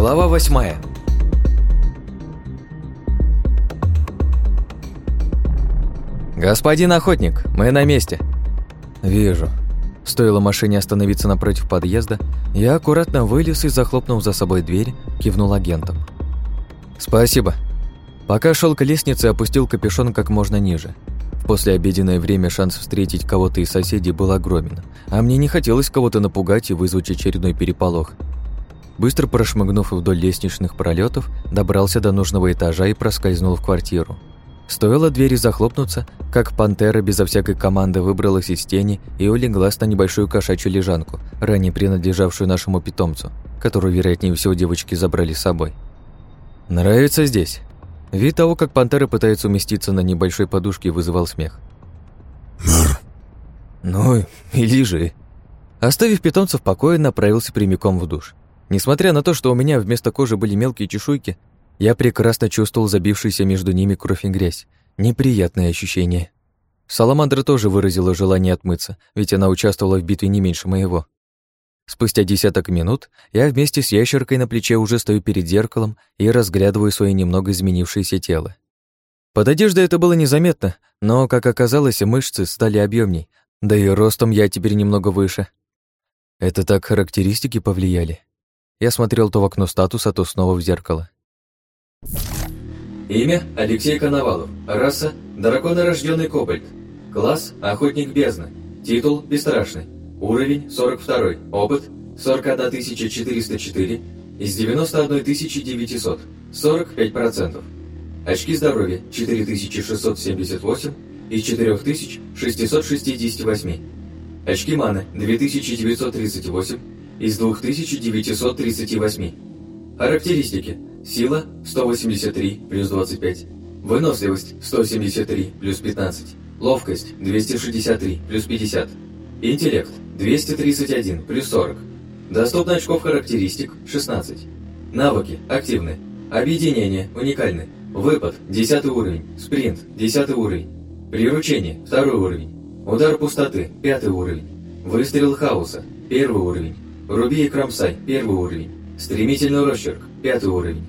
Глава восьмая. «Господин охотник, мы на месте». «Вижу». Стоило машине остановиться напротив подъезда, я аккуратно вылез и, захлопнув за собой дверь, кивнул агентам. «Спасибо». Пока шел к лестнице, опустил капюшон как можно ниже. В послеобеденное время шанс встретить кого-то из соседей был огромен, а мне не хотелось кого-то напугать и вызвать очередной переполох. Быстро прошмыгнув вдоль лестничных пролетов, добрался до нужного этажа и проскользнул в квартиру. Стоило двери захлопнуться, как пантера безо всякой команды выбралась из тени и улеглась на небольшую кошачью лежанку, ранее принадлежавшую нашему питомцу, которую, вероятнее всего, девочки забрали с собой. «Нравится здесь?» Вид того, как пантера пытается уместиться на небольшой подушке, вызывал смех. «Мэр!» «Ну, и лежи!» Оставив питомца в покое, направился прямиком в душ. Несмотря на то, что у меня вместо кожи были мелкие чешуйки, я прекрасно чувствовал забившийся между ними кровь и грязь. Неприятное ощущение. Саламандра тоже выразила желание отмыться, ведь она участвовала в битве не меньше моего. Спустя десяток минут я вместе с ящеркой на плече уже стою перед зеркалом и разглядываю свое немного изменившееся тело. Под одеждой это было незаметно, но, как оказалось, мышцы стали объемней, да и ростом я теперь немного выше. Это так характеристики повлияли. Я смотрел то в окно статуса, то снова в зеркало. Имя – Алексей Коновалов. Раса – драконорожденный кобальт. Класс – охотник бездны. Титул – бесстрашный. Уровень – 42. Опыт – 41 404 из 91 900. 45%. Очки здоровья – 4678 из 4668. Очки маны – 2938 из 2938. Характеристики – Сила – 183 плюс 25. Выносливость – 173 плюс 15. Ловкость – 263 плюс 50. Интеллект – 231 плюс 40. Доступно очков характеристик – 16. Навыки активны. Объединение уникальны. Выпад – 10 уровень. Спринт – 10 уровень. Приручение – 2 уровень. Удар пустоты – 5 уровень. Выстрел хаоса – 1 уровень. Руби и кромсай – 1 уровень. Стремительный росчерк – 5 уровень.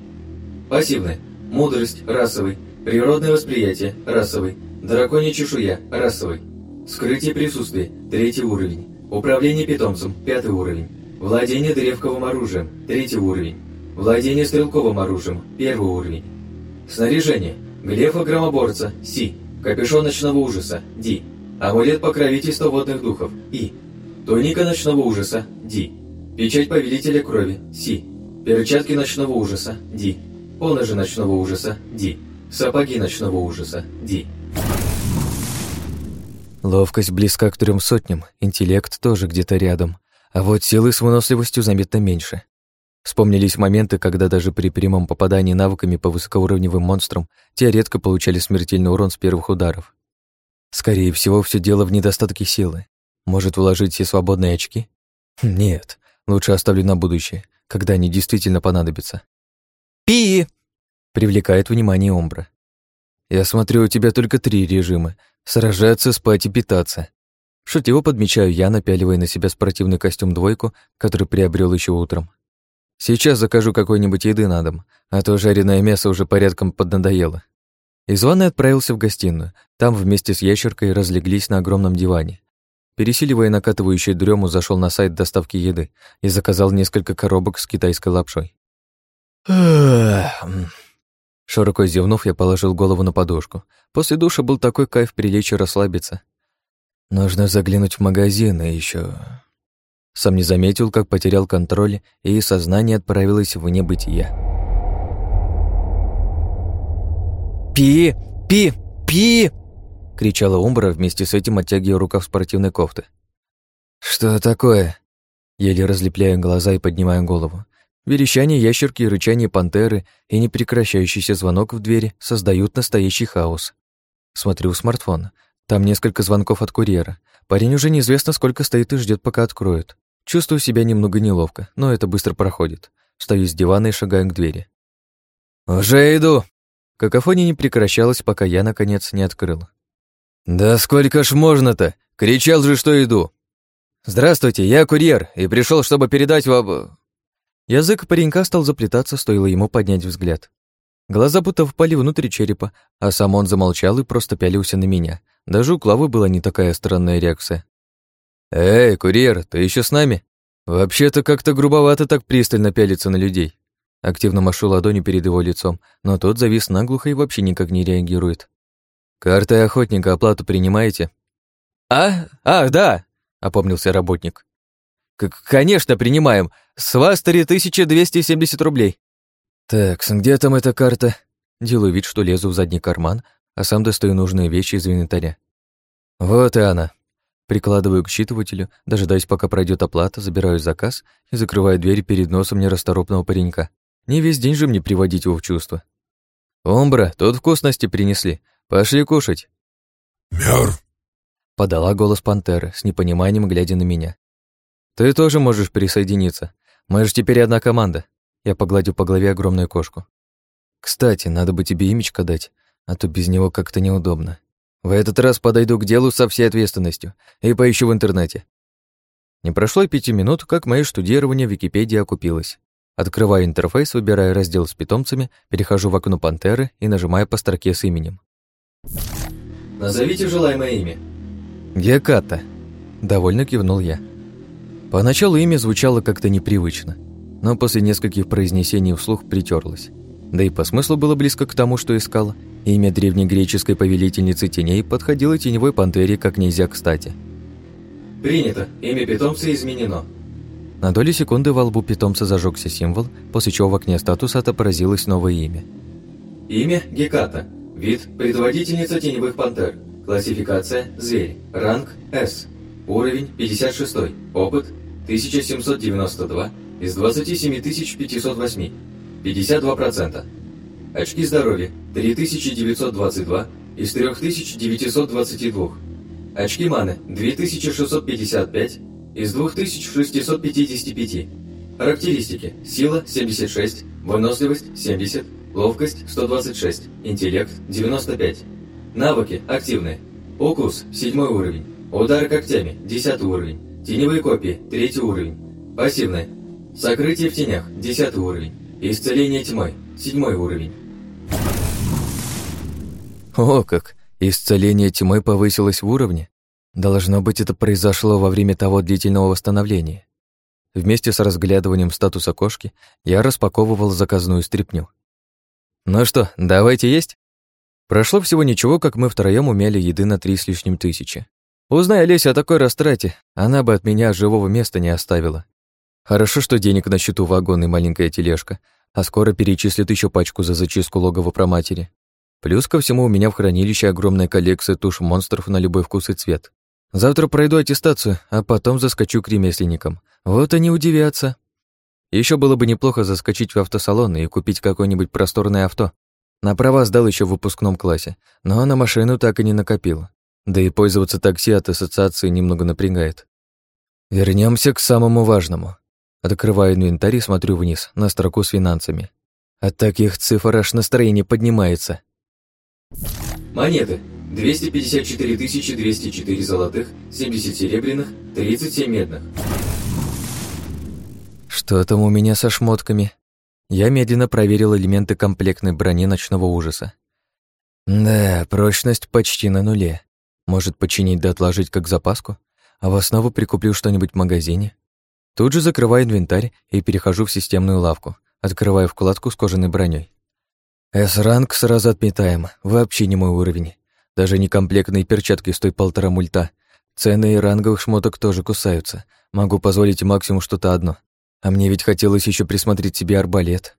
Пассивное. Мудрость – расовый. Природное восприятие – расовый. Драконья чешуя – расовый. Скрытие присутствия – третий уровень. Управление питомцем – пятый уровень. Владение древковым оружием – третий уровень. Владение стрелковым оружием – первый уровень. Снаряжение. Глефа громоборца – Си. Капюшон ночного ужаса – Ди. Амулет покровительства водных духов – И. Туника ночного ужаса – Ди. Печать повелителя крови – Си. Перчатки ночного ужаса – Ди. Поножи ночного ужаса – Ди. Сапоги ночного ужаса – Ди. Ловкость близка к трем сотням, интеллект тоже где-то рядом, а вот силы с выносливостью заметно меньше. Вспомнились моменты, когда даже при прямом попадании навыками по высокоуровневым монстрам те редко получали смертельный урон с первых ударов. Скорее всего, все дело в недостатке силы. Может, вложить все свободные очки? Нет, лучше оставлю на будущее, когда они действительно понадобятся. «Пи!» — привлекает внимание Омбра. «Я смотрю, у тебя только три режима — сражаться, спать и питаться». Шутиво подмечаю я, напяливая на себя спортивный костюм-двойку, который приобрел еще утром. Сейчас закажу какой-нибудь еды на дом, а то жареное мясо уже порядком поднадоело. Из ванной отправился в гостиную. Там вместе с ящеркой разлеглись на огромном диване. Пересиливая накатывающую дрему, зашел на сайт доставки еды и заказал несколько коробок с китайской лапшой. Широко зевнув, я положил голову на подушку. После душа был такой кайф прилечь и расслабиться. Нужно заглянуть в магазин и еще. Сам не заметил, как потерял контроль, и сознание отправилось в небытие. «Пи! Пи! Пи!» — кричала Умбра, вместе с этим оттягивая рукав спортивной кофты. «Что такое?» Еле разлепляя глаза и поднимая голову. Верещание ящерки, рычание пантеры и непрекращающийся звонок в двери создают настоящий хаос. Смотрю в смартфон. Там несколько звонков от курьера. Парень уже неизвестно, сколько стоит и ждет, пока откроют. Чувствую себя немного неловко, но это быстро проходит. Встаю с дивана и шагаю к двери. «Уже иду!» Какофония не прекращалась, пока я, наконец, не открыл. «Да сколько ж можно-то? Кричал же, что иду!» «Здравствуйте, я курьер, и пришел, чтобы передать вам...» Язык паренька стал заплетаться, стоило ему поднять взгляд. Глаза будто впали внутрь черепа, а сам он замолчал и просто пялился на меня. Даже у Клавы была не такая странная реакция. «Эй, курьер, ты еще с нами? Вообще-то как-то грубовато так пристально пялиться на людей». Активно машу ладонью перед его лицом, но тот завис наглухо и вообще никак не реагирует. «Картой охотника оплату принимаете?» «А? А, да!» — опомнился работник. «Конечно, принимаем. С вас 3270 рублей». «Так, где там эта карта?» Делаю вид, что лезу в задний карман, а сам достаю нужные вещи из инвентаря. «Вот и она». Прикладываю к считывателю, дожидаясь, пока пройдет оплата, забираю заказ и закрываю дверь перед носом нерасторопного паренька. Не весь день же мне приводить его в чувство. «Омбра, тут вкусности принесли. Пошли кушать». «Мёр!» — подала голос пантеры, с непониманием глядя на меня. «Ты тоже можешь присоединиться. Мы же теперь одна команда». Я погладил по голове огромную кошку. «Кстати, надо бы тебе имечко дать, а то без него как-то неудобно. В этот раз подойду к делу со всей ответственностью и поищу в интернете». Не прошло и пяти минут, как мое штудирование в Википедии окупилось. Открываю интерфейс, выбираю раздел с питомцами, перехожу в окно пантеры и нажимаю по строке с именем. «Назовите желаемое имя». «Геката», — довольно кивнул я. Поначалу имя звучало как-то непривычно, но после нескольких произнесений вслух притерлось. Да и по смыслу было близко к тому, что искала. Имя древнегреческой повелительницы теней подходило теневой пантере как нельзя кстати. «Принято. Имя питомца изменено». На долю секунды во лбу питомца зажегся символ, после чего в окне статуса отобразилось новое имя. Имя Геката. Вид – предводительница теневых пантер. Классификация – зверь. Ранг – С. Уровень – 56. Опыт 1792 из 27508, 52%. Очки здоровья 3922 из 3922. Очки маны 2655 из 2655. Характеристики. Сила 76, выносливость 70, ловкость 126, интеллект 95. Навыки активные. Укус 7 уровень. Удар когтями 10 уровень. Теневые копии, третий уровень. Пассивное. Сокрытие в тенях, десятый уровень. Исцеление тьмой, седьмой уровень. О как! Исцеление тьмой повысилось в уровне? Должно быть, это произошло во время того длительного восстановления. Вместе с разглядыванием статуса кошки я распаковывал заказную стряпню. Ну что, давайте есть? Прошло всего ничего, как мы втроем умели еды на три с лишним тысячи. Узнай Олеся о такой растрате, она бы от меня живого места не оставила. Хорошо, что денег на счету вагон и маленькая тележка, а скоро перечислят еще пачку за зачистку логова про матери. Плюс ко всему у меня в хранилище огромная коллекция туш монстров на любой вкус и цвет. Завтра пройду аттестацию, а потом заскочу к ремесленникам. Вот они удивятся. Еще было бы неплохо заскочить в автосалон и купить какое-нибудь просторное авто. На права сдал еще в выпускном классе, но на машину так и не накопил. Да и пользоваться такси от ассоциации немного напрягает. Вернемся к самому важному. Открываю инвентарь и смотрю вниз, на строку с финансами. От таких цифр аж настроение поднимается. Монеты. 254 204 золотых, 70 серебряных, 37 медных. Что там у меня со шмотками? Я медленно проверил элементы комплектной брони ночного ужаса. Да, прочность почти на нуле. Может, починить да отложить как запаску? А в основу прикуплю что-нибудь в магазине? Тут же закрываю инвентарь и перехожу в системную лавку, открываю вкладку с кожаной броней. С-ранг сразу отметаем, вообще не мой уровень. Даже некомплектные перчатки стоят полтора мульта. Цены и ранговых шмоток тоже кусаются. Могу позволить максимум что-то одно. А мне ведь хотелось еще присмотреть себе арбалет.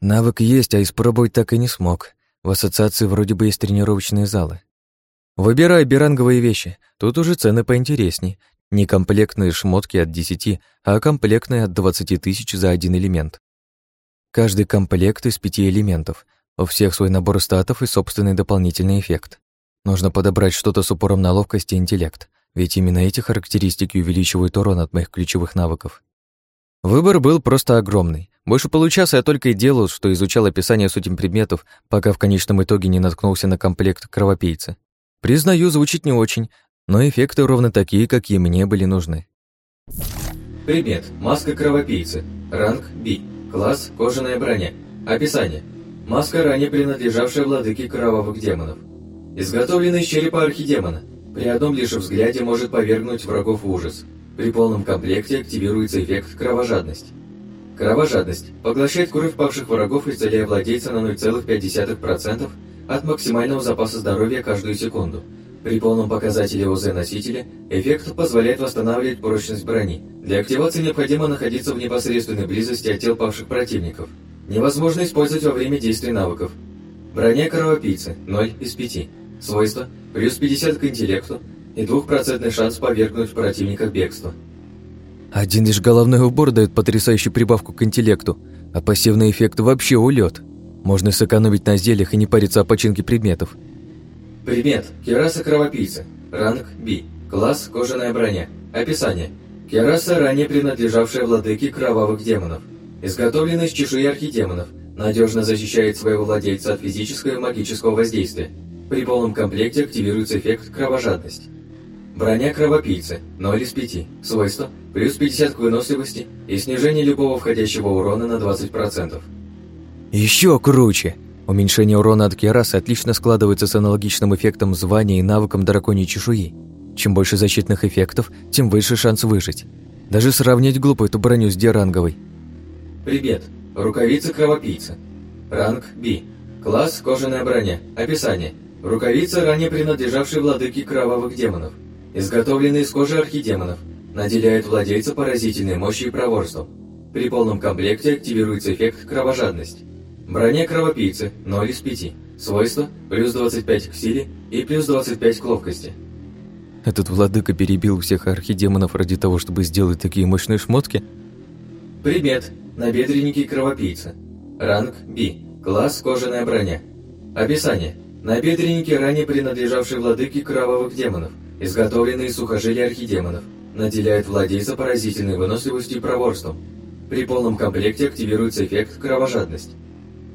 Навык есть, а испробовать так и не смог. В ассоциации вроде бы есть тренировочные залы. Выбирай биранговые вещи. Тут уже цены поинтересней. Не комплектные шмотки от 10, а комплектные от 20 тысяч за один элемент. Каждый комплект из пяти элементов. У всех свой набор статов и собственный дополнительный эффект. Нужно подобрать что-то с упором на ловкость и интеллект, ведь именно эти характеристики увеличивают урон от моих ключевых навыков. Выбор был просто огромный. Больше получаса я только и делал, что изучал описание сотен предметов, пока в конечном итоге не наткнулся на комплект кровопийца. Признаю, звучит не очень, но эффекты ровно такие, какие мне были нужны. Предмет – маска кровопийцы. Ранг – B. Класс – кожаная броня. Описание. Маска, ранее принадлежавшая владыке кровавых демонов. Изготовлена из черепа архидемона. При одном лишь взгляде может повергнуть врагов в ужас. При полном комплекте активируется эффект кровожадность. Кровожадность поглощает кровь павших врагов, исцеляя владельца на 0,5% от максимального запаса здоровья каждую секунду. При полном показателе ОЗ носителя эффект позволяет восстанавливать прочность брони. Для активации необходимо находиться в непосредственной близости от тел павших противников. Невозможно использовать во время действий навыков. Броня кровопийцы 0 из 5. Свойства плюс 50 к интеллекту и двухпроцентный шанс повергнуть противника в бегство. Один лишь головной убор дает потрясающую прибавку к интеллекту, а пассивный эффект вообще улет. Можно сэкономить на зельях и не париться о починке предметов. Предмет – кераса кровопийца. Ранг – B. Класс – кожаная броня. Описание. Кераса, ранее принадлежавшая владыке кровавых демонов. Изготовлена из чешуи архидемонов. Надежно защищает своего владельца от физического и магического воздействия. При полном комплекте активируется эффект кровожадность. Броня кровопийцы – 0 из 5. Свойства – плюс 50 к выносливости и снижение любого входящего урона на 20%. Еще круче! Уменьшение урона от керасы отлично складывается с аналогичным эффектом звания и навыком драконьей чешуи. Чем больше защитных эффектов, тем выше шанс выжить. Даже сравнить глупо эту броню с деранговой. Привет. Рукавица кровопийца. Ранг B. Класс кожаная броня. Описание. Рукавица, ранее принадлежавшей владыке кровавых демонов. Изготовленная из кожи архидемонов. Наделяет владельца поразительной мощью и проворством. При полном комплекте активируется эффект кровожадность. Броня кровопийцы 0 из 5. Свойства плюс 25 к силе и плюс 25 к ловкости. Этот владыка перебил всех архидемонов ради того, чтобы сделать такие мощные шмотки? Предмет. Набедренники кровопийца. Ранг B. Класс кожаная броня. Описание. Набедренники, ранее принадлежавшие владыке кровавых демонов, изготовленные из сухожилий архидемонов, наделяют владельца поразительной выносливостью и проворством. При полном комплекте активируется эффект кровожадность.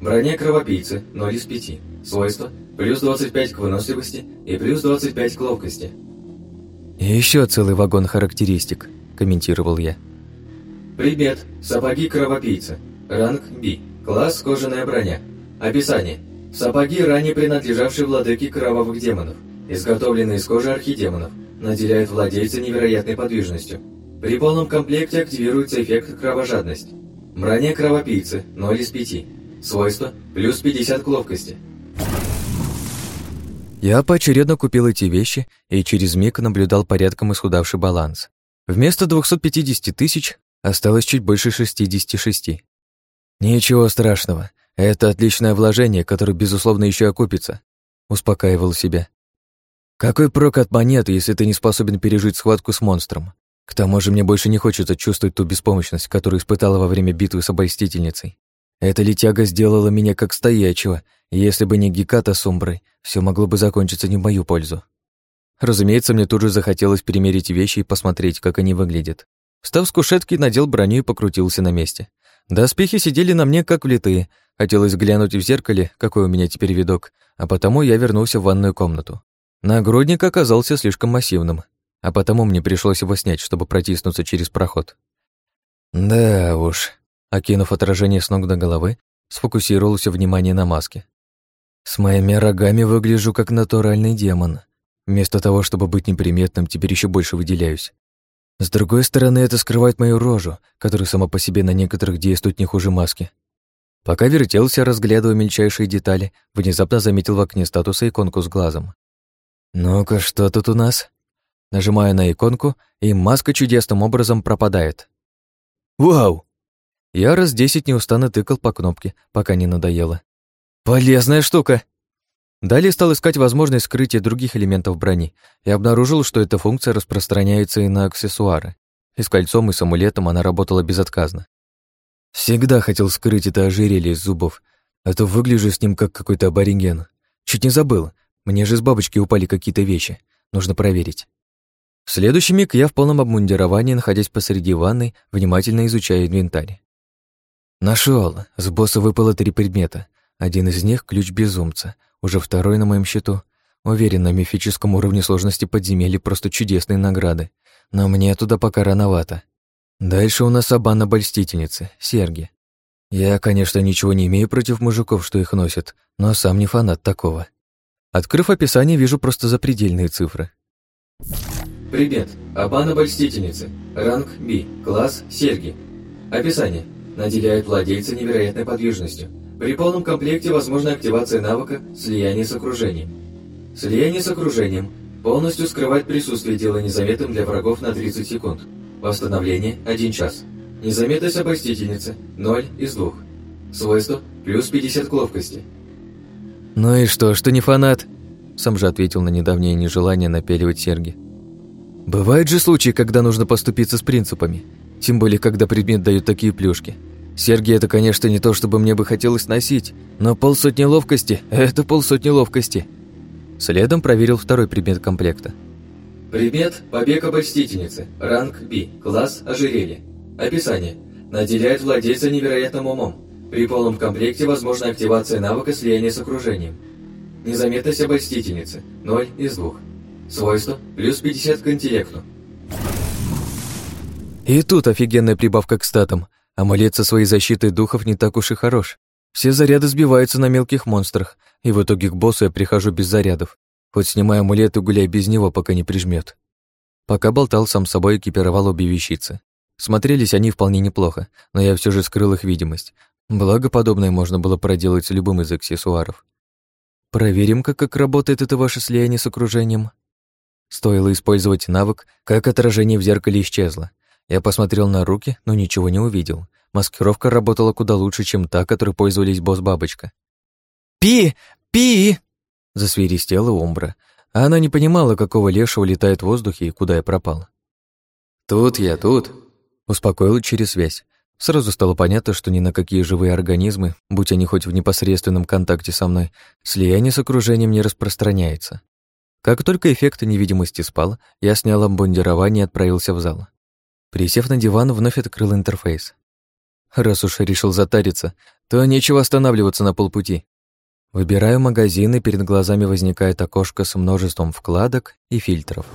Броня кровопийцы 0 из 5. Свойства плюс 25 к выносливости и плюс 25 к ловкости. И еще целый вагон характеристик, комментировал я. Предмет. Сапоги кровопийца. Ранг B. Класс кожаная броня. Описание. Сапоги, ранее принадлежавшие владыке кровавых демонов, изготовленные из кожи архидемонов, наделяют владельца невероятной подвижностью. При полном комплекте активируется эффект кровожадность. Броня кровопийцы 0 из 5. Свойства плюс 50 к ловкости. Я поочередно купил эти вещи и через миг наблюдал порядком исхудавший баланс. Вместо 250 тысяч осталось чуть больше 66. Ничего страшного, это отличное вложение, которое, безусловно, еще окупится, успокаивал себя. Какой прок от монеты, если ты не способен пережить схватку с монстром? К тому же мне больше не хочется чувствовать ту беспомощность, которую испытала во время битвы с обольстительницей. Эта летяга сделала меня как стоячего, и если бы не Геката с Умброй, все могло бы закончиться не в мою пользу. Разумеется, мне тут же захотелось примерить вещи и посмотреть, как они выглядят. Встав с кушетки, надел броню и покрутился на месте. Доспехи сидели на мне как влитые. Хотелось глянуть в зеркале, какой у меня теперь видок, а потому я вернулся в ванную комнату. Нагрудник оказался слишком массивным, а потому мне пришлось его снять, чтобы протиснуться через проход. Да уж, Окинув отражение с ног до головы, сфокусировался внимание на маске. С моими рогами выгляжу как натуральный демон. Вместо того, чтобы быть неприметным, теперь еще больше выделяюсь. С другой стороны, это скрывает мою рожу, которая сама по себе на некоторых действует не хуже маски. Пока вертелся, разглядывая мельчайшие детали, внезапно заметил в окне статуса иконку с глазом. «Ну-ка, что тут у нас?» Нажимаю на иконку, и маска чудесным образом пропадает. «Вау!» Я раз десять неустанно тыкал по кнопке, пока не надоело. «Полезная штука!» Далее стал искать возможность скрытия других элементов брони и обнаружил, что эта функция распространяется и на аксессуары. И с кольцом, и с амулетом она работала безотказно. Всегда хотел скрыть это ожерелье из зубов, а то выгляжу с ним как какой-то абориген. Чуть не забыл, мне же с бабочки упали какие-то вещи, нужно проверить. В следующий миг я в полном обмундировании, находясь посреди ванной, внимательно изучаю инвентарь. Нашел. С босса выпало три предмета. Один из них — ключ безумца. Уже второй на моем счету. Уверен, на мифическом уровне сложности подземелья просто чудесные награды. Но мне туда пока рановато. Дальше у нас Абана-обольстительницы, серги. Я, конечно, ничего не имею против мужиков, что их носят, но сам не фанат такого. Открыв описание, вижу просто запредельные цифры. Предмет. Абана-обольстительницы. Ранг B. Класс серьги. Описание. Наделяет владельца невероятной подвижностью. При полном комплекте возможна активация навыка «Слияние с окружением». Слияние с окружением. Полностью скрывать присутствие дела незаметным для врагов на 30 секунд. Восстановление – 1 час. Незаметность обольстительницы – 0 из 2. Свойство – плюс 50 к ловкости. «Ну и что, что не фанат?» Сам же ответил на недавнее нежелание напеливать серьги. «Бывают же случаи, когда нужно поступиться с принципами, тем более, когда предмет дают такие плюшки. Серьги – это, конечно, не то, чтобы мне бы хотелось носить, но полсотни ловкости – это полсотни ловкости». Следом проверил второй предмет комплекта – Предмет – побег обольстительницы, ранг B, класс ожерелье. Описание. Наделяет владельца невероятным умом. При полном комплекте возможна активация навыка слияния с окружением. Незаметность обольстительницы – 0 из 2. Свойство – плюс 50 к интеллекту. И тут офигенная прибавка к статам. Амулет со своей защитой духов не так уж и хорош. Все заряды сбиваются на мелких монстрах, и в итоге к боссу я прихожу без зарядов. Хоть снимай амулет и гуляй без него, пока не прижмет. Пока болтал, сам собой экипировал обе вещицы. Смотрелись они вполне неплохо, но я все же скрыл их видимость. Благо, подобное можно было проделать с любым из аксессуаров. Проверим-ка, как работает это ваше слияние с окружением. Стоило использовать навык, как отражение в зеркале исчезло. Я посмотрел на руки, но ничего не увидел. Маскировка работала куда лучше, чем та, которой пользовались босс-бабочка. «Пи! Пи!» Засвиристела Умбра. А она не понимала, какого лешего летает в воздухе и куда я пропал. «Тут я, тут», — успокоил через связь. Сразу стало понятно, что ни на какие живые организмы, будь они хоть в непосредственном контакте со мной, слияние с окружением не распространяется. Как только эффект невидимости спал, я снял обмундирование и отправился в зал. Присев на диван, вновь открыл интерфейс. Раз уж решил затариться, то нечего останавливаться на полпути. Выбираю магазин, и перед глазами возникает окошко с множеством вкладок и фильтров.